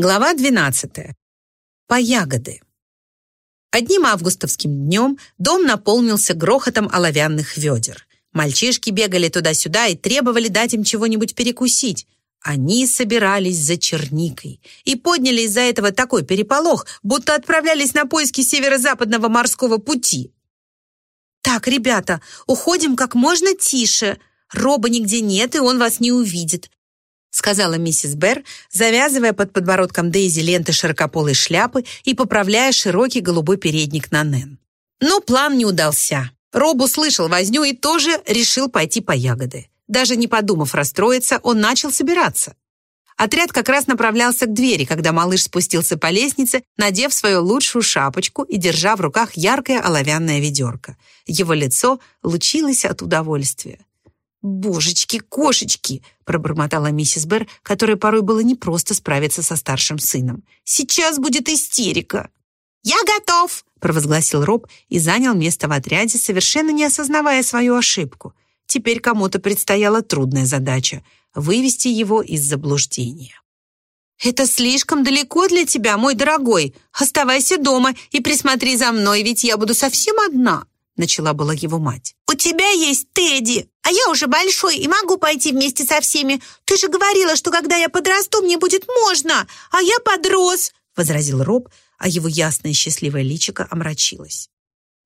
Глава 12. По ягоды. Одним августовским днем дом наполнился грохотом оловянных ведер. Мальчишки бегали туда-сюда и требовали дать им чего-нибудь перекусить. Они собирались за черникой и подняли из-за этого такой переполох, будто отправлялись на поиски северо-западного морского пути. «Так, ребята, уходим как можно тише. Роба нигде нет, и он вас не увидит сказала миссис Берр, завязывая под подбородком Дейзи ленты широкополой шляпы и поправляя широкий голубой передник на Нэн. Но план не удался. Роб услышал возню и тоже решил пойти по ягоды. Даже не подумав расстроиться, он начал собираться. Отряд как раз направлялся к двери, когда малыш спустился по лестнице, надев свою лучшую шапочку и держа в руках яркое оловянное ведерко. Его лицо лучилось от удовольствия. «Божечки, кошечки!» — пробормотала миссис Берр, которой порой было непросто справиться со старшим сыном. «Сейчас будет истерика!» «Я готов!» — провозгласил Роб и занял место в отряде, совершенно не осознавая свою ошибку. Теперь кому-то предстояла трудная задача — вывести его из заблуждения. «Это слишком далеко для тебя, мой дорогой. Оставайся дома и присмотри за мной, ведь я буду совсем одна», начала была его мать. «У тебя есть Тедди, а я уже большой и могу пойти вместе со всеми. Ты же говорила, что когда я подрасту, мне будет можно, а я подрос», возразил Роб, а его ясное счастливое личико омрачилось.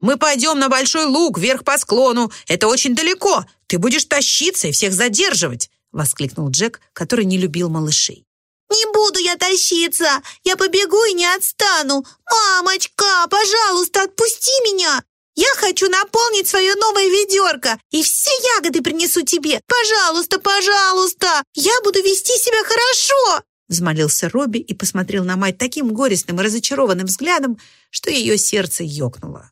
«Мы пойдем на Большой Луг, вверх по склону. Это очень далеко. Ты будешь тащиться и всех задерживать», воскликнул Джек, который не любил малышей. «Не буду я тащиться! Я побегу и не отстану! Мамочка, пожалуйста, отпусти меня! Я хочу наполнить свое новое ведерко и все ягоды принесу тебе. Пожалуйста, пожалуйста, я буду вести себя хорошо!» Взмолился Робби и посмотрел на мать таким горестным и разочарованным взглядом, что ее сердце ёкнуло.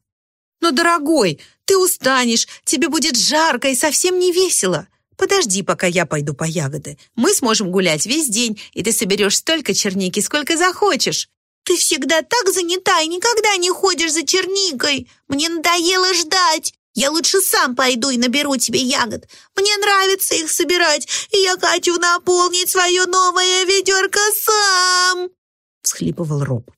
«Но, дорогой, ты устанешь, тебе будет жарко и совсем не весело. Подожди, пока я пойду по ягоды. Мы сможем гулять весь день, и ты соберешь столько черники, сколько захочешь. Ты всегда так занята и никогда не ходишь за черникой. Мне надоело ждать. Я лучше сам пойду и наберу тебе ягод. Мне нравится их собирать, и я хочу наполнить свое новое ведерко сам!» всхлипывал Роб.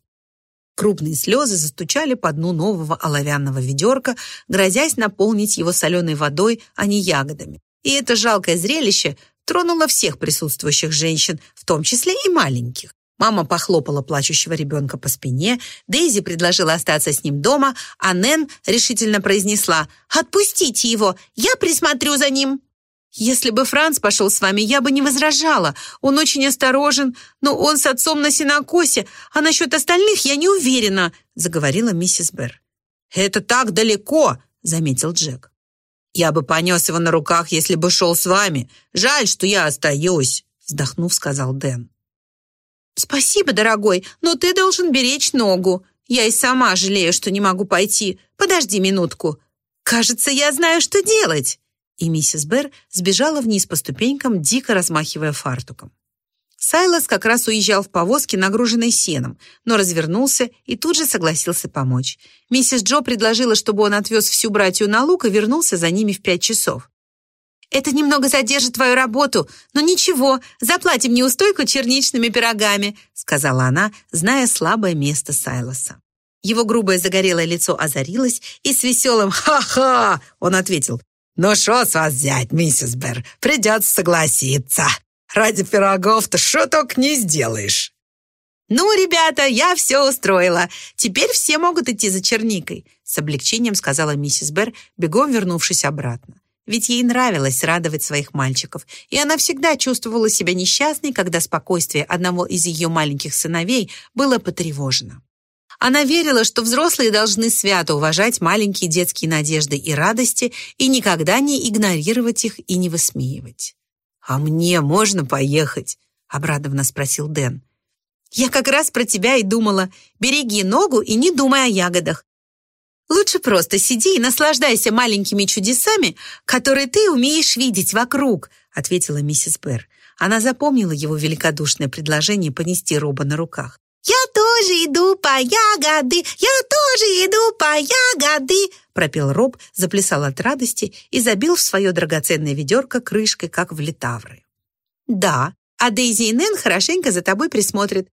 Крупные слезы застучали по дну нового оловянного ведерка, грозясь наполнить его соленой водой, а не ягодами. И это жалкое зрелище тронуло всех присутствующих женщин, в том числе и маленьких. Мама похлопала плачущего ребенка по спине, Дейзи предложила остаться с ним дома, а Нэн решительно произнесла «Отпустите его, я присмотрю за ним». «Если бы Франц пошел с вами, я бы не возражала. Он очень осторожен, но он с отцом на синокосе, а насчет остальных я не уверена», заговорила миссис Берр. «Это так далеко», заметил Джек. «Я бы понес его на руках, если бы шел с вами. Жаль, что я остаюсь», вздохнув, сказал Дэн. «Спасибо, дорогой, но ты должен беречь ногу. Я и сама жалею, что не могу пойти. Подожди минутку. Кажется, я знаю, что делать». И миссис Берр сбежала вниз по ступенькам, дико размахивая фартуком. Сайлас как раз уезжал в повозке, нагруженной сеном, но развернулся и тут же согласился помочь. Миссис Джо предложила, чтобы он отвез всю братью на луг и вернулся за ними в пять часов. Это немного задержит твою работу, но ничего, заплатим неустойку черничными пирогами», сказала она, зная слабое место Сайлоса. Его грубое загорелое лицо озарилось, и с веселым «Ха-ха!» он ответил «Ну что с вас взять, миссис Берр, придется согласиться. Ради пирогов-то что только не сделаешь». «Ну, ребята, я все устроила. Теперь все могут идти за черникой», с облегчением сказала миссис Берр, бегом вернувшись обратно. Ведь ей нравилось радовать своих мальчиков, и она всегда чувствовала себя несчастной, когда спокойствие одного из ее маленьких сыновей было потревожено. Она верила, что взрослые должны свято уважать маленькие детские надежды и радости и никогда не игнорировать их и не высмеивать. «А мне можно поехать?» — обрадованно спросил Дэн. «Я как раз про тебя и думала. Береги ногу и не думай о ягодах. Лучше просто сиди и наслаждайся маленькими чудесами, которые ты умеешь видеть вокруг», ответила миссис Берр. Она запомнила его великодушное предложение понести Роба на руках. «Я тоже иду по ягоды, я тоже иду по ягоды», пропел Роб, заплясал от радости и забил в свое драгоценное ведерко крышкой, как в литавры. «Да, а Дейзи и Нэн хорошенько за тобой присмотрят.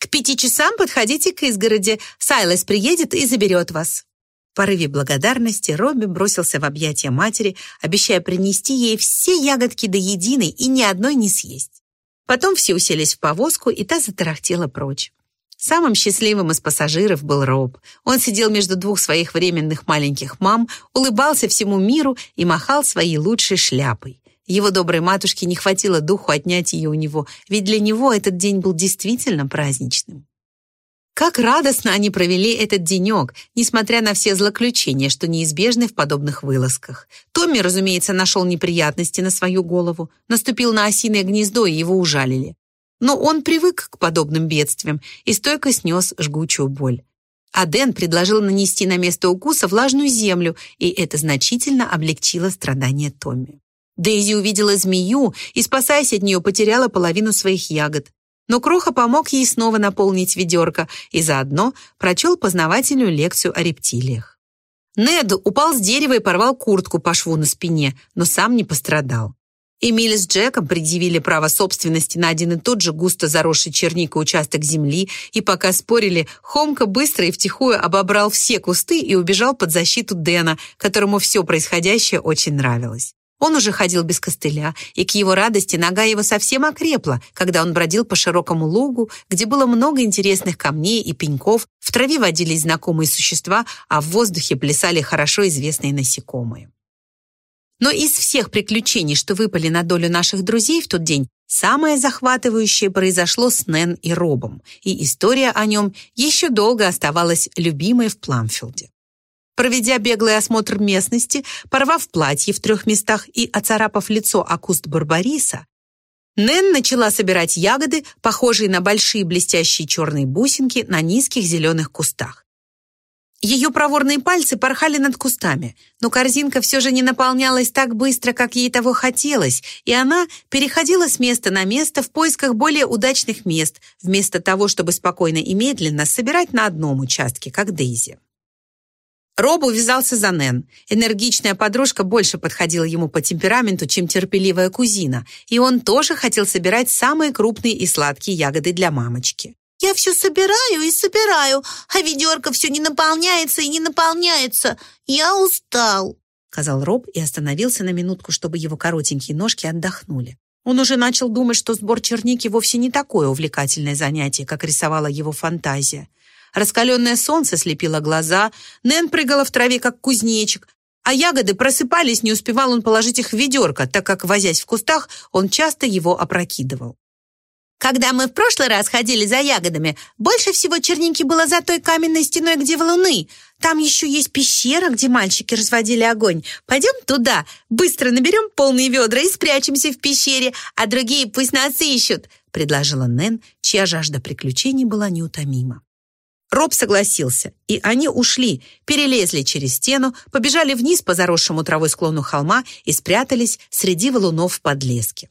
К пяти часам подходите к изгороди. Сайлас приедет и заберет вас». Порыве благодарности Робби бросился в объятия матери, обещая принести ей все ягодки до единой и ни одной не съесть. Потом все уселись в повозку, и та затарахтела прочь. Самым счастливым из пассажиров был Роб. Он сидел между двух своих временных маленьких мам, улыбался всему миру и махал своей лучшей шляпой. Его доброй матушке не хватило духу отнять ее у него, ведь для него этот день был действительно праздничным. Как радостно они провели этот денек, несмотря на все злоключения, что неизбежны в подобных вылазках. Томми, разумеется, нашел неприятности на свою голову, наступил на осиное гнездо, и его ужалили. Но он привык к подобным бедствиям и стойко снес жгучую боль. А Дэн предложил нанести на место укуса влажную землю, и это значительно облегчило страдания Томми. Дейзи увидела змею и, спасаясь от нее, потеряла половину своих ягод. Но Кроха помог ей снова наполнить ведерко и заодно прочел познавательную лекцию о рептилиях. Нед упал с дерева и порвал куртку по шву на спине, но сам не пострадал. Эмили с Джеком предъявили право собственности на один и тот же густо заросший черникой участок земли, и пока спорили, Хомка быстро и втихую обобрал все кусты и убежал под защиту Дэна, которому все происходящее очень нравилось. Он уже ходил без костыля, и к его радости нога его совсем окрепла, когда он бродил по широкому лугу, где было много интересных камней и пеньков, в траве водились знакомые существа, а в воздухе плясали хорошо известные насекомые. Но из всех приключений, что выпали на долю наших друзей в тот день, самое захватывающее произошло с Нэн и Робом, и история о нем еще долго оставалась любимой в Пламфилде. Проведя беглый осмотр местности, порвав платье в трех местах и оцарапав лицо о куст барбариса, Нэн начала собирать ягоды, похожие на большие блестящие черные бусинки на низких зеленых кустах. Ее проворные пальцы порхали над кустами, но корзинка все же не наполнялась так быстро, как ей того хотелось, и она переходила с места на место в поисках более удачных мест, вместо того, чтобы спокойно и медленно собирать на одном участке, как Дейзи. Роб увязался за Нэн. Энергичная подружка больше подходила ему по темпераменту, чем терпеливая кузина, и он тоже хотел собирать самые крупные и сладкие ягоды для мамочки. «Я все собираю и собираю, а ведерко все не наполняется и не наполняется. Я устал», — сказал Роб и остановился на минутку, чтобы его коротенькие ножки отдохнули. Он уже начал думать, что сбор черники вовсе не такое увлекательное занятие, как рисовала его фантазия. Раскаленное солнце слепило глаза, Нэн прыгала в траве, как кузнечик, а ягоды просыпались, не успевал он положить их в ведерко, так как, возясь в кустах, он часто его опрокидывал. Когда мы в прошлый раз ходили за ягодами, больше всего черники было за той каменной стеной, где в луны. Там еще есть пещера, где мальчики разводили огонь. Пойдем туда, быстро наберем полные ведра и спрячемся в пещере, а другие пусть нас ищут», — предложила Нэн, чья жажда приключений была неутомима. Роб согласился, и они ушли, перелезли через стену, побежали вниз по заросшему травой склону холма и спрятались среди валунов в подлеске.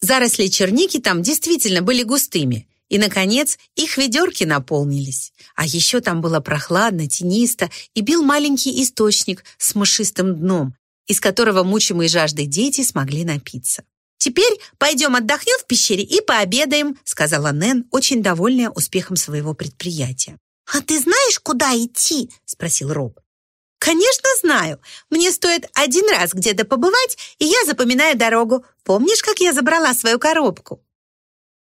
Заросли черники там действительно были густыми, и, наконец, их ведерки наполнились. А еще там было прохладно, тенисто, и бил маленький источник с мышистым дном, из которого мучимые жаждой дети смогли напиться. «Теперь пойдем отдохнем в пещере и пообедаем», сказала Нэн, очень довольная успехом своего предприятия. «А ты знаешь, куда идти?» — спросил Роб. «Конечно знаю. Мне стоит один раз где-то побывать, и я запоминаю дорогу. Помнишь, как я забрала свою коробку?»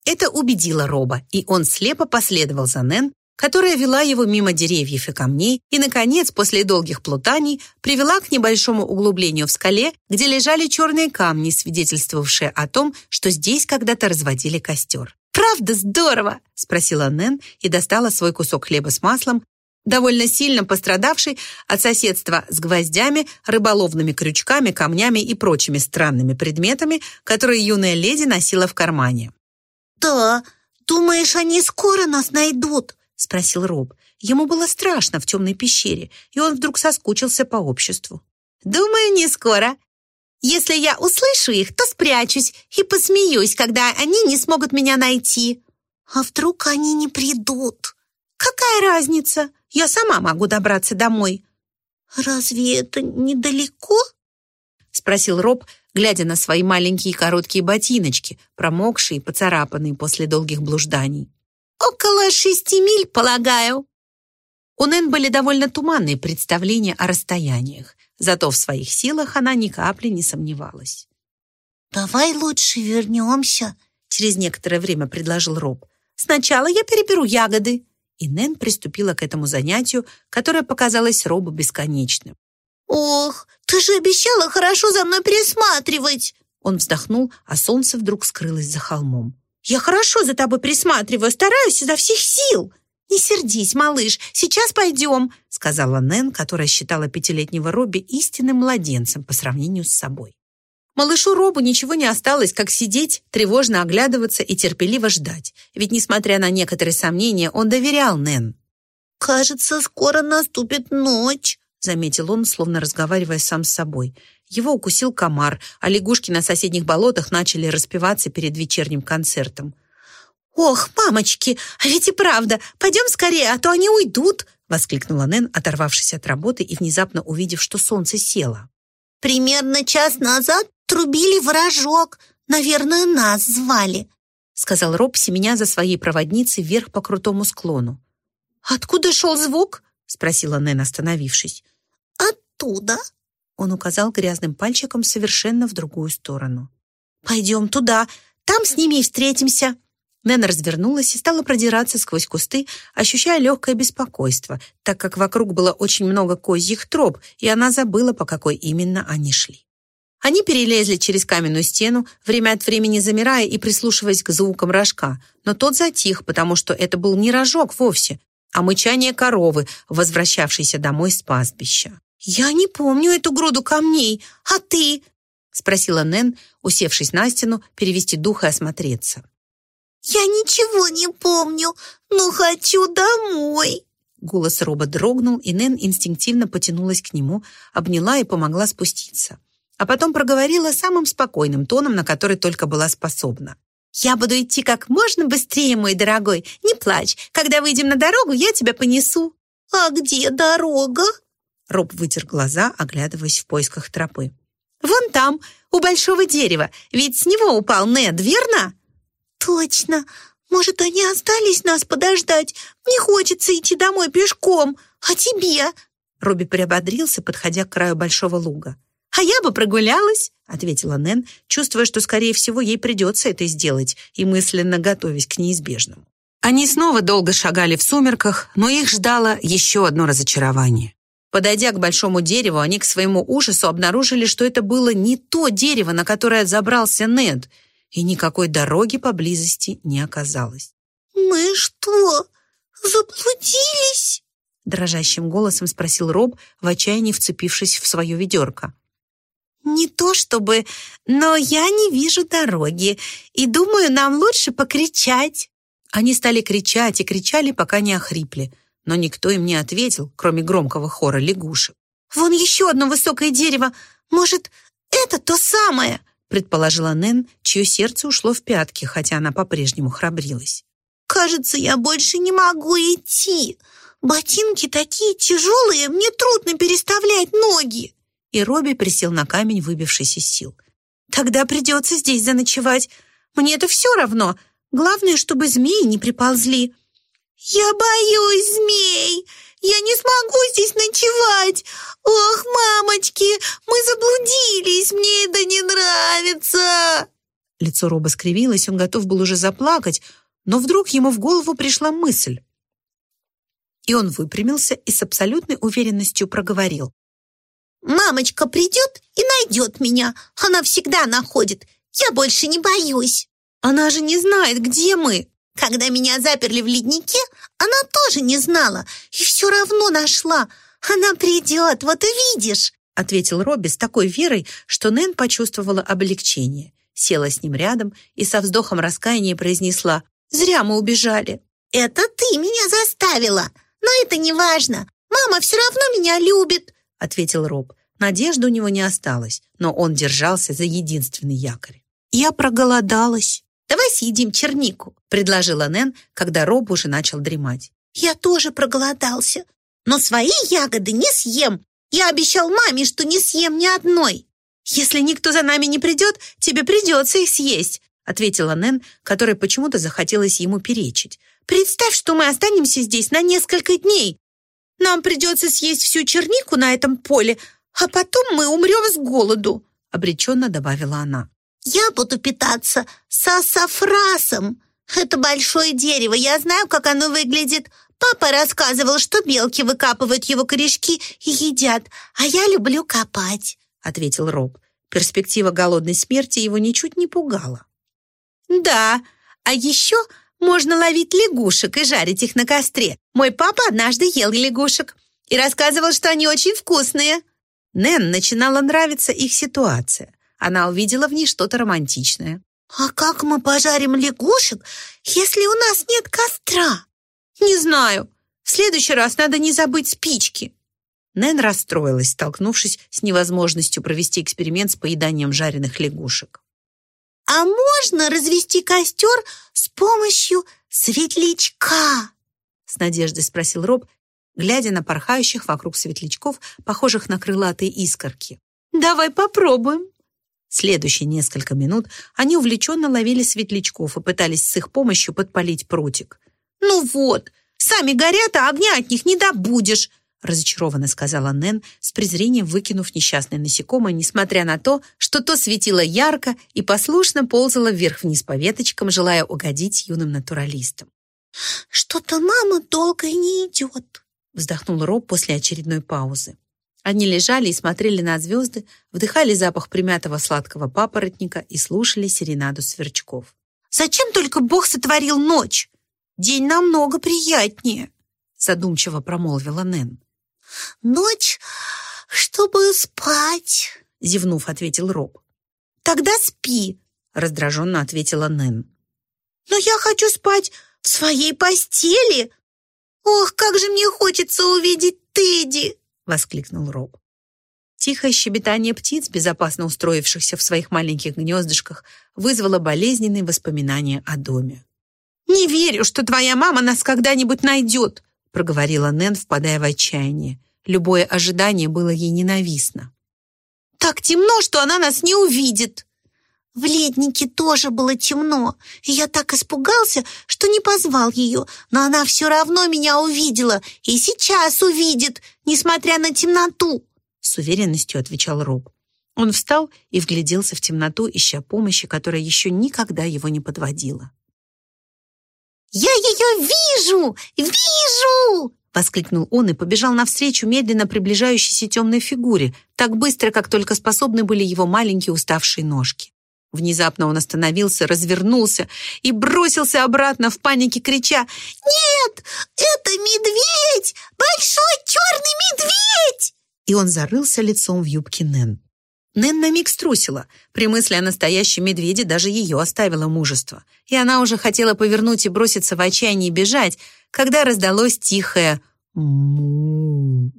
Это убедило Роба, и он слепо последовал за Нэн, которая вела его мимо деревьев и камней, и, наконец, после долгих плутаний, привела к небольшому углублению в скале, где лежали черные камни, свидетельствовавшие о том, что здесь когда-то разводили костер. «Правда здорово?» — спросила Нэн и достала свой кусок хлеба с маслом, довольно сильно пострадавший от соседства с гвоздями, рыболовными крючками, камнями и прочими странными предметами, которые юная леди носила в кармане. «Да, думаешь, они скоро нас найдут?» — спросил Роб. Ему было страшно в темной пещере, и он вдруг соскучился по обществу. «Думаю, не скоро. Если я услышу их, то спрячусь и посмеюсь, когда они не смогут меня найти. А вдруг они не придут? Какая разница? Я сама могу добраться домой. Разве это недалеко? Спросил Роб, глядя на свои маленькие короткие ботиночки, промокшие и поцарапанные после долгих блужданий. около шести миль, полагаю». У Нэн были довольно туманные представления о расстояниях, зато в своих силах она ни капли не сомневалась. «Давай лучше вернемся», — через некоторое время предложил Роб. «Сначала я переберу ягоды». И Нэн приступила к этому занятию, которое показалось Робу бесконечным. «Ох, ты же обещала хорошо за мной присматривать!» Он вздохнул, а солнце вдруг скрылось за холмом. «Я хорошо за тобой присматриваю, стараюсь изо всех сил!» «Не сердись, малыш, сейчас пойдем», сказала Нэн, которая считала пятилетнего Робби истинным младенцем по сравнению с собой. Малышу Робу ничего не осталось, как сидеть, тревожно оглядываться и терпеливо ждать. Ведь, несмотря на некоторые сомнения, он доверял Нэн. «Кажется, скоро наступит ночь», заметил он, словно разговаривая сам с собой. Его укусил комар, а лягушки на соседних болотах начали распеваться перед вечерним концертом. «Ох, мамочки, а ведь и правда! Пойдем скорее, а то они уйдут!» воскликнула Нэн, оторвавшись от работы и внезапно увидев, что солнце село. «Примерно час назад трубили ворожок. Наверное, нас звали», сказал Роб, семеня за своей проводницей вверх по крутому склону. «Откуда шел звук?» спросила Нэн, остановившись. «Оттуда?» Он указал грязным пальчиком совершенно в другую сторону. «Пойдем туда, там с ними и встретимся». Нэн развернулась и стала продираться сквозь кусты, ощущая легкое беспокойство, так как вокруг было очень много козьих троп, и она забыла, по какой именно они шли. Они перелезли через каменную стену, время от времени замирая и прислушиваясь к звукам рожка, но тот затих, потому что это был не рожок вовсе, а мычание коровы, возвращавшейся домой с пастбища. «Я не помню эту груду камней, а ты?» спросила Нэн, усевшись на стену, перевести дух и осмотреться. «Я ничего не помню, но хочу домой!» Голос Роба дрогнул, и Нэн инстинктивно потянулась к нему, обняла и помогла спуститься. А потом проговорила самым спокойным тоном, на который только была способна. «Я буду идти как можно быстрее, мой дорогой. Не плачь. Когда выйдем на дорогу, я тебя понесу». «А где дорога?» Роб вытер глаза, оглядываясь в поисках тропы. «Вон там, у большого дерева. Ведь с него упал Нед, верно?» «Точно. Может, они остались нас подождать? Не хочется идти домой пешком. А тебе?» Робби приободрился, подходя к краю большого луга. «А я бы прогулялась», — ответила Нэн, чувствуя, что, скорее всего, ей придется это сделать, и мысленно готовясь к неизбежному. Они снова долго шагали в сумерках, но их ждало еще одно разочарование. Подойдя к большому дереву, они к своему ужасу обнаружили, что это было не то дерево, на которое забрался Нед, и никакой дороги поблизости не оказалось. «Мы что, заблудились?» Дрожащим голосом спросил Роб, в отчаянии вцепившись в свое ведерко. «Не то чтобы, но я не вижу дороги, и думаю, нам лучше покричать». Они стали кричать и кричали, пока не охрипли, но никто им не ответил, кроме громкого хора лягушек. «Вон еще одно высокое дерево. Может, это то самое?» Предположила Нэн, чье сердце ушло в пятки, хотя она по-прежнему храбрилась. «Кажется, я больше не могу идти. Ботинки такие тяжелые, мне трудно переставлять ноги» и Робби присел на камень, выбившись из сил. «Тогда придется здесь заночевать. Мне это все равно. Главное, чтобы змеи не приползли». «Я боюсь змей! Я не смогу здесь ночевать! Ох, мамочки, мы заблудились, мне это не нравится!» Лицо Роба скривилось, он готов был уже заплакать, но вдруг ему в голову пришла мысль. И он выпрямился и с абсолютной уверенностью проговорил. Мамочка придет и найдет меня. Она всегда находит. Я больше не боюсь. Она же не знает, где мы. Когда меня заперли в леднике, она тоже не знала и все равно нашла. Она придет, вот увидишь, ответил Робби с такой верой, что Нэн почувствовала облегчение. Села с ним рядом и со вздохом раскаяния произнесла «Зря мы убежали». «Это ты меня заставила, но это не важно. Мама все равно меня любит», ответил Роб. Надежды у него не осталось, но он держался за единственный якорь. «Я проголодалась». «Давай съедим чернику», — предложила Нэн, когда Роб уже начал дремать. «Я тоже проголодался, но свои ягоды не съем. Я обещал маме, что не съем ни одной». «Если никто за нами не придет, тебе придется их съесть», ответила Нэн, которой почему-то захотелось ему перечить. Представь, что мы останемся здесь на несколько дней. Нам придется съесть всю чернику на этом поле, а потом мы умрем с голоду», — обреченно добавила она. «Я буду питаться сасафрасом. Это большое дерево, я знаю, как оно выглядит. Папа рассказывал, что белки выкапывают его корешки и едят, а я люблю копать», — ответил Роб. Перспектива голодной смерти его ничуть не пугала. «Да, а еще можно ловить лягушек и жарить их на костре. Мой папа однажды ел лягушек и рассказывал, что они очень вкусные». Нэн начинала нравиться их ситуация. Она увидела в ней что-то романтичное. «А как мы пожарим лягушек, если у нас нет костра?» «Не знаю. В следующий раз надо не забыть спички». Нэн расстроилась, столкнувшись с невозможностью провести эксперимент с поеданием жареных лягушек. «А можно развести костер с помощью светлячка?» С надеждой спросил Роб, глядя на порхающих вокруг светлячков, похожих на крылатые искорки. «Давай попробуем». Следующие несколько минут они увлеченно ловили светлячков и пытались с их помощью подпалить прутик. «Ну вот, сами горят, а огня от них не добудешь», разочарованно сказала Нэн, с презрением выкинув несчастное насекомое, несмотря на то, что то светило ярко и послушно ползало вверх-вниз по веточкам, желая угодить юным натуралистам. «Что-то мама долго не идет», вздохнул Роб после очередной паузы. Они лежали и смотрели на звезды, вдыхали запах примятого сладкого папоротника и слушали серенаду сверчков. «Зачем только Бог сотворил ночь? День намного приятнее», задумчиво промолвила Нэн. «Ночь, чтобы спать», — зевнув, ответил Роб. «Тогда спи», — раздраженно ответила Нэн. «Но я хочу спать в своей постели. Ох, как же мне хочется увидеть Тедди!» — воскликнул Роб. Тихое щебетание птиц, безопасно устроившихся в своих маленьких гнездышках, вызвало болезненные воспоминания о доме. «Не верю, что твоя мама нас когда-нибудь найдет!» проговорила Нэн, впадая в отчаяние. Любое ожидание было ей ненавистно. «Так темно, что она нас не увидит!» В леднике тоже было темно, и я так испугался, что не позвал ее, но она все равно меня увидела и сейчас увидит, несмотря на темноту!» С уверенностью отвечал Роб. Он встал и вгляделся в темноту, ища помощи, которая еще никогда его не подводила. «Я ее вижу! Вижу!» Воскликнул он и побежал навстречу медленно приближающейся темной фигуре, так быстро, как только способны были его маленькие уставшие ножки. Внезапно он остановился, развернулся и бросился обратно в панике, крича «Нет, это медведь! Большой черный медведь!» И он зарылся лицом в юбке Нэн. Нэн на миг струсила. При мысли о настоящем медведе даже ее оставило мужество. И она уже хотела повернуть и броситься в отчаянии бежать, когда раздалось тихое му.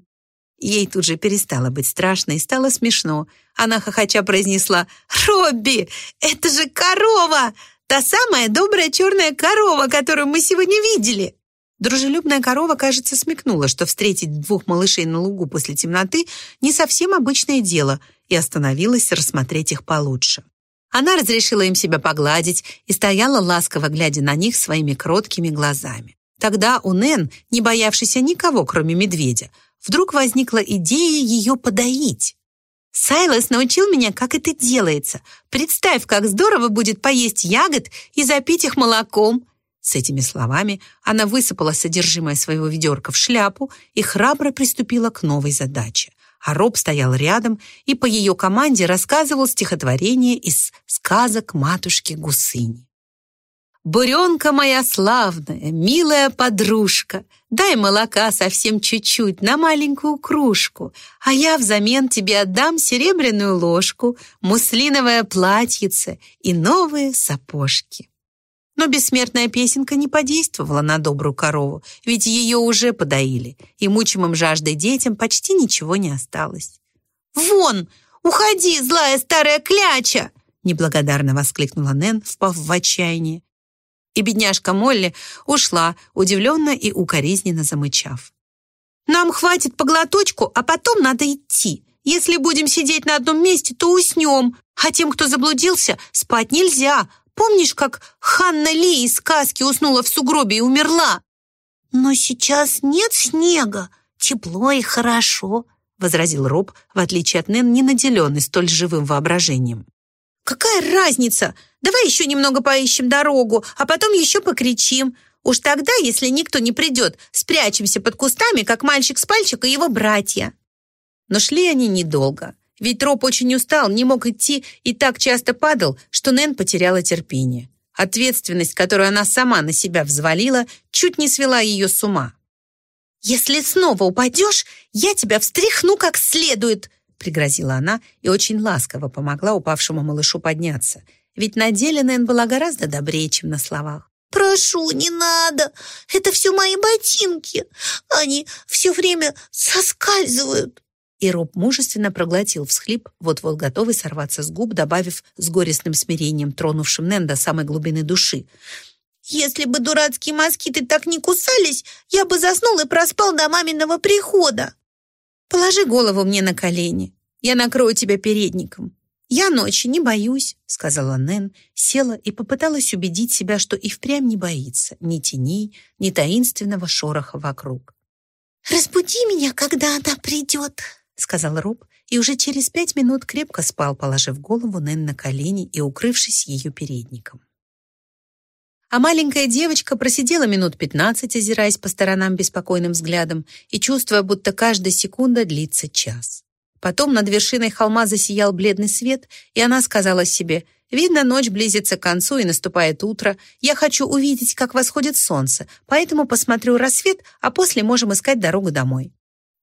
Ей тут же перестало быть страшно и стало смешно. Она хохоча произнесла «Робби, это же корова! Та самая добрая черная корова, которую мы сегодня видели!» Дружелюбная корова, кажется, смекнула, что встретить двух малышей на лугу после темноты не совсем обычное дело, и остановилась рассмотреть их получше. Она разрешила им себя погладить и стояла ласково, глядя на них своими кроткими глазами. Тогда у Нэн, не боявшейся никого, кроме медведя, вдруг возникла идея ее подоить. «Сайлос научил меня, как это делается. Представь, как здорово будет поесть ягод и запить их молоком», с этими словами она высыпала содержимое своего ведерка в шляпу и храбро приступила к новой задаче. А Роб стоял рядом и по ее команде рассказывал стихотворение из сказок матушки Гусыни. «Буренка моя славная, милая подружка, дай молока совсем чуть-чуть на маленькую кружку, а я взамен тебе отдам серебряную ложку, муслиновое платьице и новые сапожки». Но бессмертная песенка не подействовала на добрую корову, ведь ее уже подоили, и мучимым жаждой детям почти ничего не осталось. «Вон! Уходи, злая старая кляча!» неблагодарно воскликнула Нэн, впав в отчаяние. И бедняжка Молли ушла, удивленно и укоризненно замычав. «Нам хватит по глоточку, а потом надо идти. Если будем сидеть на одном месте, то уснем, а тем, кто заблудился, спать нельзя, Помнишь, как Ханна Ли из сказки уснула в сугробе и умерла? Но сейчас нет снега, тепло и хорошо, возразил Роб, в отличие от Нэн, не наделенный столь живым воображением. «Какая разница? Давай еще немного поищем дорогу, а потом еще покричим. Уж тогда, если никто не придет, спрячемся под кустами, как мальчик с пальчика и его братья». Но шли они недолго, ведь Роб очень устал, не мог идти и так часто падал, что Нэн потеряла терпение. Ответственность, которую она сама на себя взвалила, чуть не свела ее с ума. «Если снова упадешь, я тебя встряхну как следует», пригрозила она и очень ласково помогла упавшему малышу подняться. Ведь на деле Нэн была гораздо добрее, чем на словах. «Прошу, не надо! Это все мои ботинки! Они все время соскальзывают!» И Роб мужественно проглотил всхлип, вот-вот готовый сорваться с губ, добавив с горестным смирением, тронувшим Нэн до самой глубины души. «Если бы дурацкие москиты так не кусались, я бы заснул и проспал до маминого прихода!» «Положи голову мне на колени, я накрою тебя передником. Я ночи не боюсь», — сказала Нэн, села и попыталась убедить себя, что и впрямь не боится ни теней, ни таинственного шороха вокруг. «Разбуди меня, когда она придет», сказал Роб, и уже через пять минут крепко спал, положив голову Нэн на колени и укрывшись ее передником. А маленькая девочка просидела минут пятнадцать, озираясь по сторонам беспокойным взглядом и чувствуя, будто каждая секунда длится час. Потом над вершиной холма засиял бледный свет, и она сказала себе, «Видно, ночь близится к концу и наступает утро. Я хочу увидеть, как восходит солнце, поэтому посмотрю рассвет, а после можем искать дорогу домой».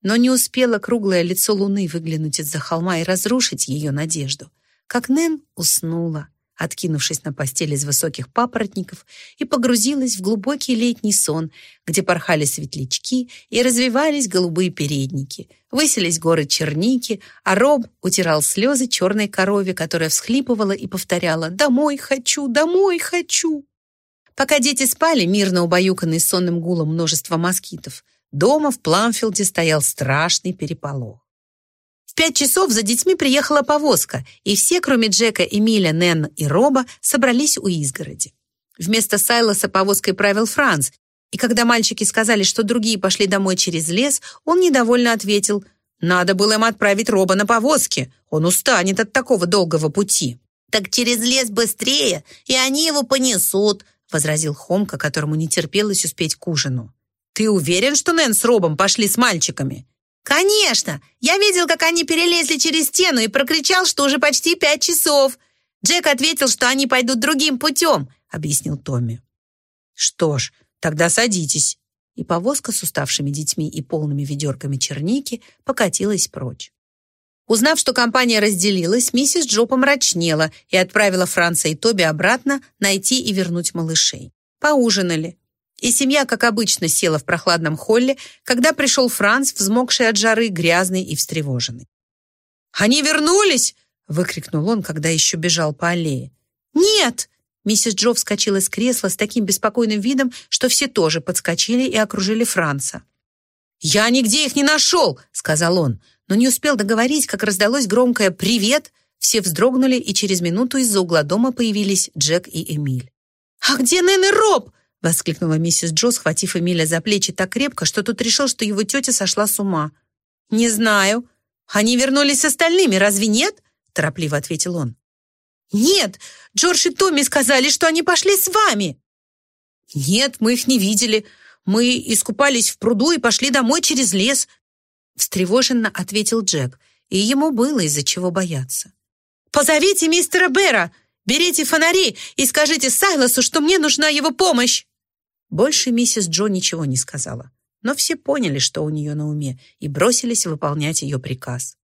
Но не успело круглое лицо луны выглянуть из-за холма и разрушить ее надежду, как Нэн уснула, откинувшись на постель из высоких папоротников и погрузилась в глубокий летний сон, где порхали светлячки и развивались голубые передники, высились горы черники, а Роб утирал слезы черной корове, которая всхлипывала и повторяла «Домой хочу! Домой хочу!». Пока дети спали, мирно убаюканные сонным гулом множества москитов, Дома в Пламфилде стоял страшный переполох. В пять часов за детьми приехала повозка, и все, кроме Джека, Эмиля, Нэн и Роба, собрались у изгороди. Вместо Сайлоса повозкой правил Франц, и когда мальчики сказали, что другие пошли домой через лес, он недовольно ответил, «Надо было им отправить Роба на повозке, он устанет от такого долгого пути». «Так через лес быстрее, и они его понесут», возразил Хомка, которому не терпелось успеть к ужину. «Ты уверен, что Нэн с Робом пошли с мальчиками?» «Конечно! Я видел, как они перелезли через стену и прокричал, что уже почти пять часов. Джек ответил, что они пойдут другим путем», — объяснил Томми. «Что ж, тогда садитесь». И повозка с уставшими детьми и полными ведерками черники покатилась прочь. Узнав, что компания разделилась, миссис Джо помрачнела и отправила Франца и Тоби обратно найти и вернуть малышей. Поужинали. И семья, как обычно, села в прохладном холле, когда пришел Франц, взмокший от жары, грязный и встревоженный. «Они вернулись!» — выкрикнул он, когда еще бежал по аллее. «Нет!» Миссис Джо вскочила с кресла с таким беспокойным видом, что все тоже подскочили и окружили Франца. «Я нигде их не нашел!» — сказал он, но не успел договорить, как раздалось громкое «Привет!» Все вздрогнули, и через минуту из-за угла дома появились Джек и Эмиль. «А где Нэн и Роб?» Воскликнула миссис Джо, схватив Эмиля за плечи так крепко, что тот решил, что его тетя сошла с ума. «Не знаю. Они вернулись с остальными, разве нет?» торопливо ответил он. «Нет, Джордж и Томми сказали, что они пошли с вами». «Нет, мы их не видели. Мы искупались в пруду и пошли домой через лес», встревоженно ответил Джек, и ему было из-за чего бояться. «Позовите мистера Бера! Берите фонари и скажите Сайлосу, что мне нужна его помощь!» Больше миссис Джо ничего не сказала, но все поняли, что у нее на уме, и бросились выполнять ее приказ.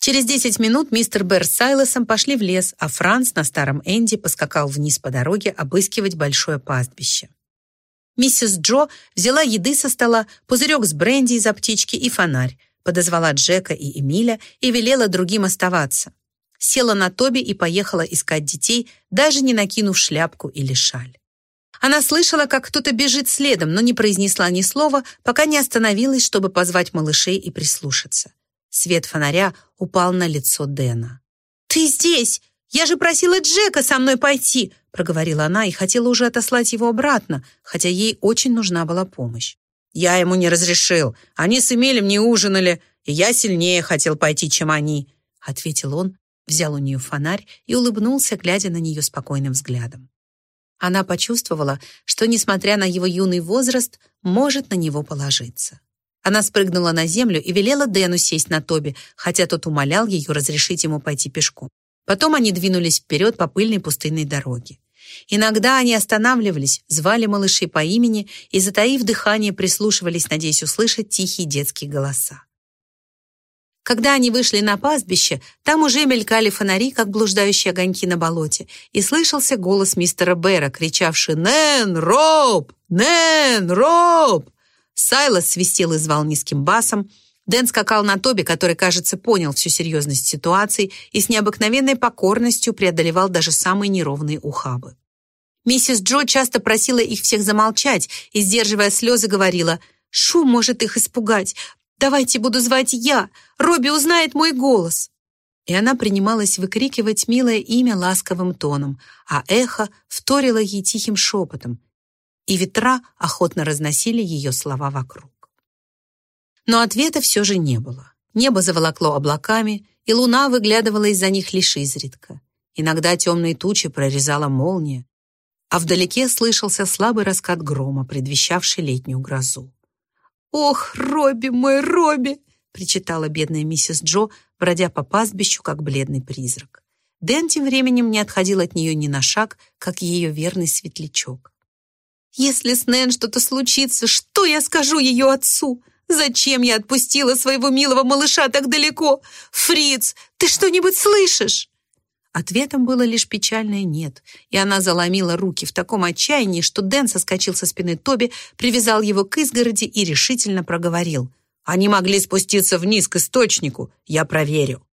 Через десять минут мистер Берр с Сайлосом пошли в лес, а Франц на старом Энди поскакал вниз по дороге обыскивать большое пастбище. Миссис Джо взяла еды со стола, пузырек с бренди из аптечки и фонарь, подозвала Джека и Эмиля и велела другим оставаться. Села на Тоби и поехала искать детей, даже не накинув шляпку или шаль. Она слышала, как кто-то бежит следом, но не произнесла ни слова, пока не остановилась, чтобы позвать малышей и прислушаться. Свет фонаря упал на лицо Дэна. «Ты здесь! Я же просила Джека со мной пойти! проговорила она и хотела уже отослать его обратно, хотя ей очень нужна была помощь. «Я ему не разрешил. Они с Эмилем не ужинали, и я сильнее хотел пойти, чем они», ответил он, взял у нее фонарь и улыбнулся, глядя на нее спокойным взглядом. Она почувствовала, что, несмотря на его юный возраст, может на него положиться. Она спрыгнула на землю и велела Дэну сесть на Тоби, хотя тот умолял ее разрешить ему пойти пешком. Потом они двинулись вперед по пыльной пустынной дороге. Иногда они останавливались, звали малышей по имени и, затаив дыхание, прислушивались, надеясь услышать тихие детские голоса. Когда они вышли на пастбище, там уже мелькали фонари, как блуждающие огоньки на болоте, и слышался голос мистера Бэра, кричавший «Нэн, Роб! Нэн, Роб!». Сайлос свистел и звал низким басом. Дэн скакал на Тоби, который, кажется, понял всю серьезность ситуации и с необыкновенной покорностью преодолевал даже самые неровные ухабы. Миссис Джо часто просила их всех замолчать и, сдерживая слезы, говорила «Шум может их испугать. Давайте буду звать я. Робби узнает мой голос». И она принималась выкрикивать милое имя ласковым тоном, а эхо вторило ей тихим шепотом, и ветра охотно разносили ее слова вокруг. Но ответа все же не было. Небо заволокло облаками, и луна выглядывала из-за них лишь изредка. Иногда темные тучи прорезала молния, а вдалеке слышался слабый раскат грома, предвещавший летнюю грозу. «Ох, Робби, мой Робби!» Причитала бедная миссис Джо, бродя по пастбищу, как бледный призрак. Дэн тем временем не отходил от нее ни на шаг, как ее верный светлячок. «Если с Нэн что-то случится, что я скажу ее отцу? Зачем я отпустила своего милого малыша так далеко? Фриц, ты что-нибудь слышишь?» Ответом было лишь печальное «нет», и она заломила руки в таком отчаянии, что Дэн соскочил со спины Тоби, привязал его к изгороди и решительно проговорил. «Они могли спуститься вниз к источнику, я проверю».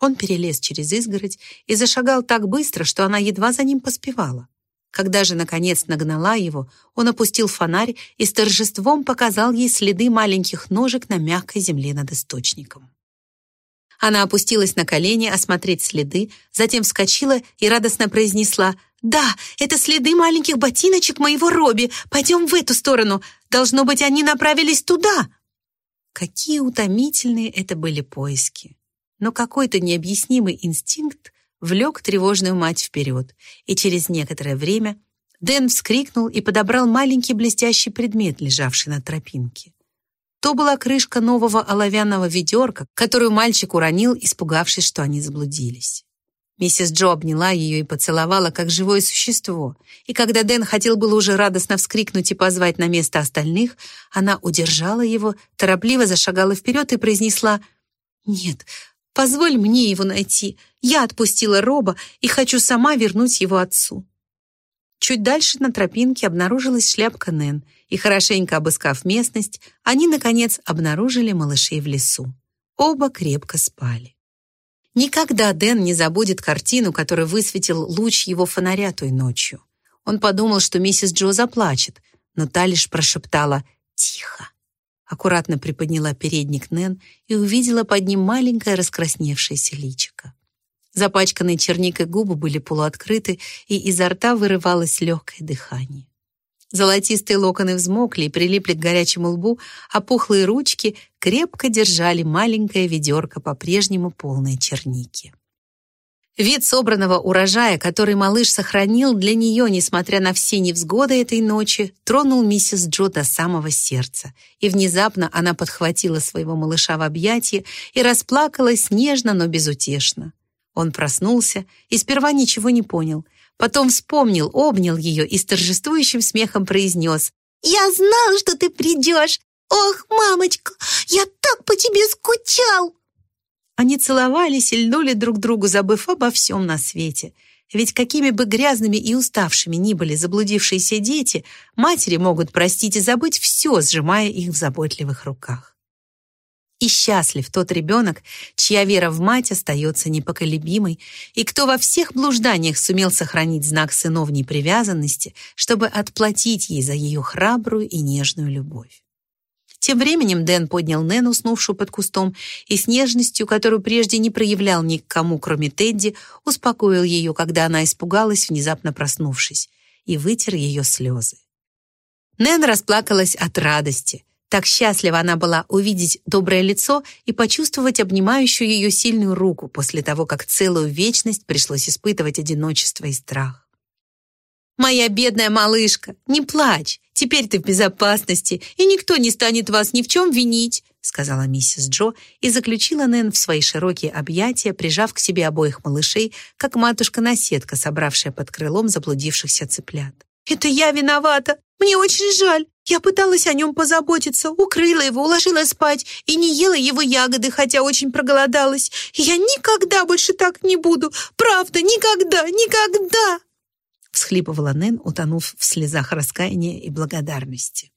Он перелез через изгородь и зашагал так быстро, что она едва за ним поспевала. Когда же, наконец, нагнала его, он опустил фонарь и с торжеством показал ей следы маленьких ножек на мягкой земле над источником. Она опустилась на колени осмотреть следы, затем вскочила и радостно произнесла «Да, это следы маленьких ботиночек моего Робби. Пойдем в эту сторону. Должно быть, они направились туда». Какие утомительные это были поиски. Но какой-то необъяснимый инстинкт влек тревожную мать вперед, и через некоторое время Дэн вскрикнул и подобрал маленький блестящий предмет, лежавший на тропинке. То была крышка нового оловянного ведерка, которую мальчик уронил, испугавшись, что они заблудились. Миссис Джо обняла ее и поцеловала, как живое существо. И когда Дэн хотел было уже радостно вскрикнуть и позвать на место остальных, она удержала его, торопливо зашагала вперед и произнесла «Нет, позволь мне его найти. Я отпустила Роба и хочу сама вернуть его отцу». Чуть дальше на тропинке обнаружилась шляпка Нэн, и, хорошенько обыскав местность, они, наконец, обнаружили малышей в лесу. Оба крепко спали. Никогда Дэн не забудет картину, которую высветил луч его фонаря той ночью. Он подумал, что миссис Джо заплачет, но та лишь прошептала «Тихо». Аккуратно приподняла передник Нэн и увидела под ним маленькое раскрасневшееся личико. Запачканные черникой губы были полуоткрыты, и изо рта вырывалось легкое дыхание. Золотистые локоны взмокли и прилипли к горячему лбу, а пухлые ручки крепко держали маленькое ведерко, по-прежнему полное черники. Вид собранного урожая, который малыш сохранил для нее, несмотря на все невзгоды этой ночи, тронул миссис Джо до самого сердца. И внезапно она подхватила своего малыша в объятия и расплакалась нежно, но безутешно. Он проснулся и сперва ничего не понял. Потом вспомнил, обнял ее и с торжествующим смехом произнес. «Я знал, что ты придешь! Ох, мамочка, я так по тебе скучал!» Они целовались и льнули друг другу, забыв обо всем на свете. Ведь какими бы грязными и уставшими ни были заблудившиеся дети, матери могут простить и забыть все, сжимая их в заботливых руках. И счастлив тот ребенок, чья вера в мать остается непоколебимой, и кто во всех блужданиях сумел сохранить знак сыновней привязанности, чтобы отплатить ей за ее храбрую и нежную любовь. Тем временем Дэн поднял Нэн, уснувшую под кустом, и с нежностью, которую прежде не проявлял ни к кому, кроме Тедди, успокоил ее, когда она испугалась, внезапно проснувшись, и вытер ее слезы. Нэн расплакалась от радости. Так счастлива она была увидеть доброе лицо и почувствовать обнимающую ее сильную руку после того, как целую вечность пришлось испытывать одиночество и страх. «Моя бедная малышка, не плачь, теперь ты в безопасности, и никто не станет вас ни в чем винить», сказала миссис Джо и заключила Нэн в свои широкие объятия, прижав к себе обоих малышей, как матушка-наседка, собравшая под крылом заблудившихся цыплят. «Это я виновата! Мне очень жаль! Я пыталась о нем позаботиться, укрыла его, уложила спать и не ела его ягоды, хотя очень проголодалась. я никогда больше так не буду! Правда, никогда, никогда!» всхлипывала Нэн, утонув в слезах раскаяния и благодарности.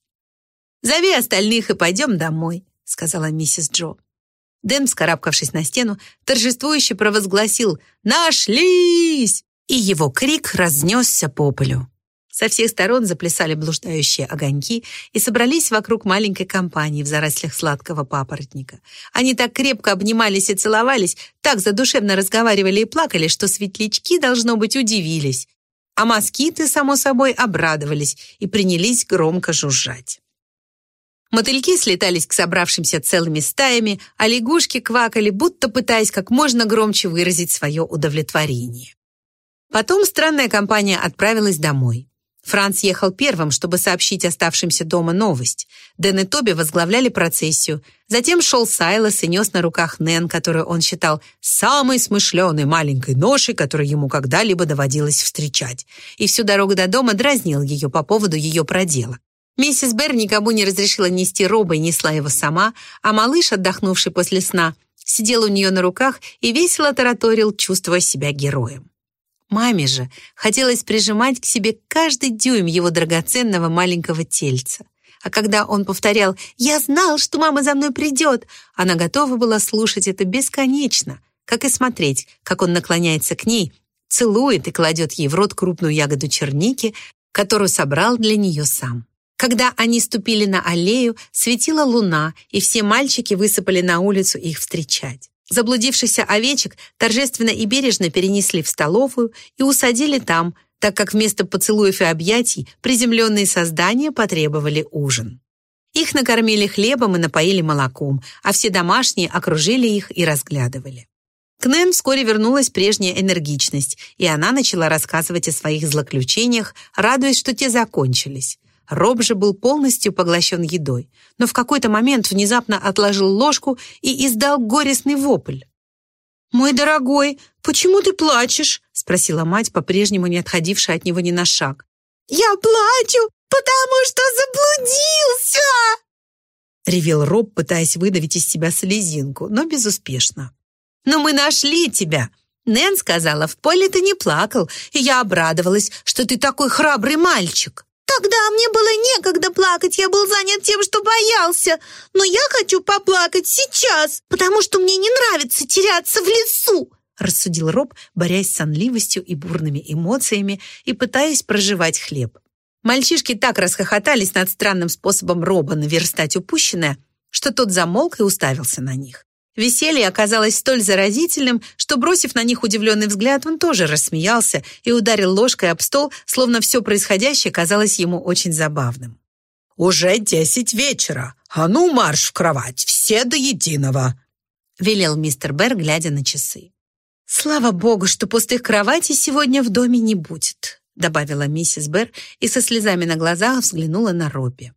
«Зови остальных и пойдем домой», — сказала миссис Джо. Дэн, вскарабкавшись на стену, торжествующе провозгласил «Нашлись!» и его крик разнесся по полю. Со всех сторон заплясали блуждающие огоньки и собрались вокруг маленькой компании в зарослях сладкого папоротника. Они так крепко обнимались и целовались, так задушевно разговаривали и плакали, что светлячки, должно быть, удивились. А москиты, само собой, обрадовались и принялись громко жужжать. Мотыльки слетались к собравшимся целыми стаями, а лягушки квакали, будто пытаясь как можно громче выразить свое удовлетворение. Потом странная компания отправилась домой. Франц ехал первым, чтобы сообщить оставшимся дома новость. Дэн и Тоби возглавляли процессию. Затем шел Сайлос и нес на руках Нэн, которую он считал самой смышленой маленькой ношей, которую ему когда-либо доводилось встречать. И всю дорогу до дома дразнил ее по поводу ее продела. Миссис Берр никому не разрешила нести роба и несла его сама, а малыш, отдохнувший после сна, сидел у нее на руках и весело тараторил, чувствуя себя героем. Маме же хотелось прижимать к себе каждый дюйм его драгоценного маленького тельца. А когда он повторял «Я знал, что мама за мной придет», она готова была слушать это бесконечно, как и смотреть, как он наклоняется к ней, целует и кладет ей в рот крупную ягоду черники, которую собрал для нее сам. Когда они ступили на аллею, светила луна, и все мальчики высыпали на улицу их встречать. Заблудившихся овечек торжественно и бережно перенесли в столовую и усадили там, так как вместо поцелуев и объятий приземленные создания потребовали ужин. Их накормили хлебом и напоили молоком, а все домашние окружили их и разглядывали. К Нэн вскоре вернулась прежняя энергичность, и она начала рассказывать о своих злоключениях, радуясь, что те закончились. Роб же был полностью поглощен едой, но в какой-то момент внезапно отложил ложку и издал горестный вопль. «Мой дорогой, почему ты плачешь?» — спросила мать, по-прежнему не отходившая от него ни на шаг. «Я плачу, потому что заблудился!» Ревел Роб, пытаясь выдавить из себя слезинку, но безуспешно. «Но мы нашли тебя!» Нэн сказала, в поле ты не плакал, и я обрадовалась, что ты такой храбрый мальчик. Тогда мне было некогда плакать, я был занят тем, что боялся. Но я хочу поплакать сейчас, потому что мне не нравится теряться в лесу. Рассудил Роб, борясь с сонливостью и бурными эмоциями и пытаясь проживать хлеб. Мальчишки так расхохотались над странным способом Роба наверстать упущенное, что тот замолк и уставился на них. Веселье оказалось столь заразительным, что, бросив на них удивленный взгляд, он тоже рассмеялся и ударил ложкой об стол, словно все происходящее казалось ему очень забавным. «Уже десять вечера. А ну, марш в кровать, все до единого!» велел мистер Берр, глядя на часы. «Слава богу, что пустых кроватей сегодня в доме не будет», добавила миссис Берр и со слезами на глазах взглянула на Робби.